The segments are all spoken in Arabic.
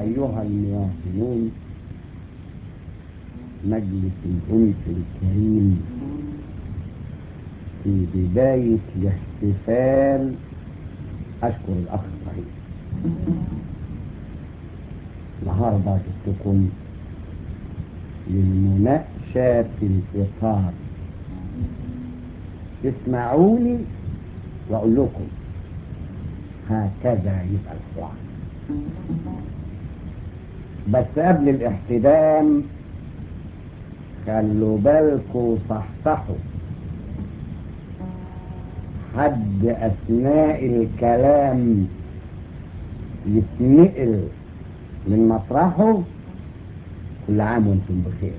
أيها المواطنون مجلس الأنس الكريم في بداية الاحتفال أشكر الأخ إبراهيم النهاردة جبتكم للمناقشة في الإطار. اسمعوني وأقول لكم هكذا يبقى الحوار. بس قبل الاحتدام خلوا بالكوا صحصحوا حد أثناء الكلام يتنقل من مطرحه كل عام وأنتم بخير.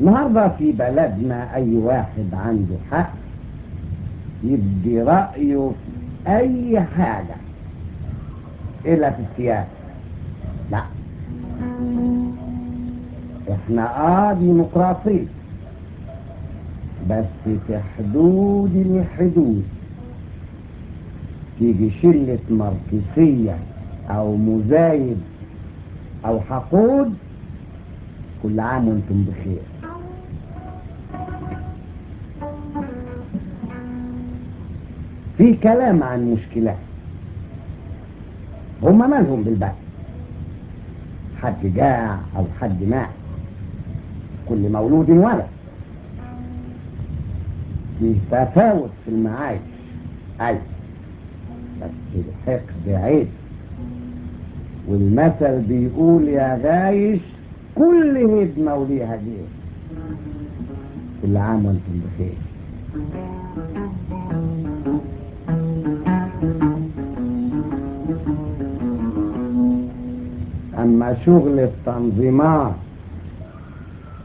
النهارده في بلدنا أي واحد عنده حق يدي رأيه في أي حاجة. إلا في السياسة لا. إحنا آه ديمقراطية بس في حدود الحدود. تيجي شلة ماركسية أو مزايد أو حقود كل عام وأنتم بخير. في كلام عن مشكلات هما مالهم بالبلد حد جاع أو حد مات. كل مولود ولد. في تفاوت في المعايش. أيوه بس الحقد عيب والمثل بيقول يا غايش كل هدمة وليها جيش كل عام وأنتم بخير. أما شغل التنظيمات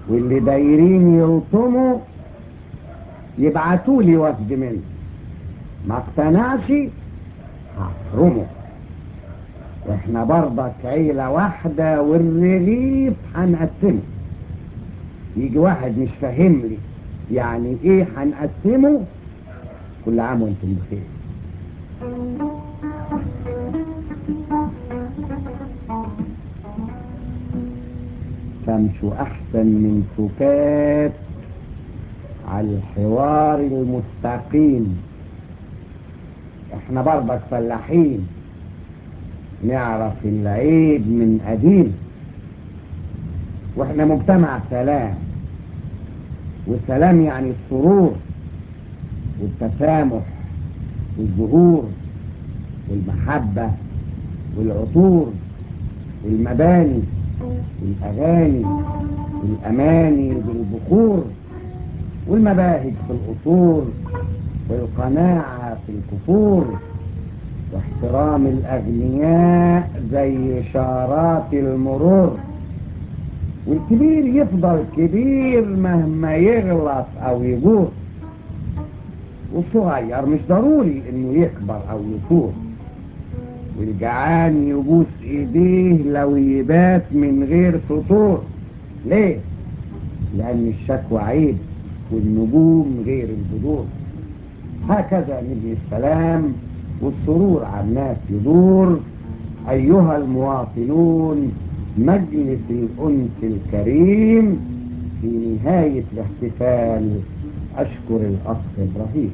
واللي دايرين يلطموا يبعتوا لي وفد منه. ما اقتنعش هحرمه. وإحنا برضك عيلة واحدة والرغيف هنقسمه. يجي واحد مش فاهم لي يعني إيه هنقسمه؟ كل عام وأنتم بخير. تمشوا أحسن من سكات على الحوار المستقيم. إحنا برضك فلاحين. نعرف العيب من قديم. وإحنا مجتمع سلام. والسلام يعني السرور والتسامح والزهور والمحبة والعطور والمباني. والأغاني والأماني بالبخور والمباهج في القصور والقناعة في الكفور واحترام الأغنياء زي إشارات المرور. والكبير يفضل كبير مهما يغلط أو يجور والصغير مش ضروري إنه يكبر أو يفور. والجعان يبوس إيديه لو يبات من غير فطور ليه؟ لأن الشكوى عيب والنجوم غير البدور هكذا نبني السلام والسرور على الناس يدور. أيها المواطنون مجلس الأنس الكريم في نهاية الاحتفال. أشكر الأخ إبراهيم.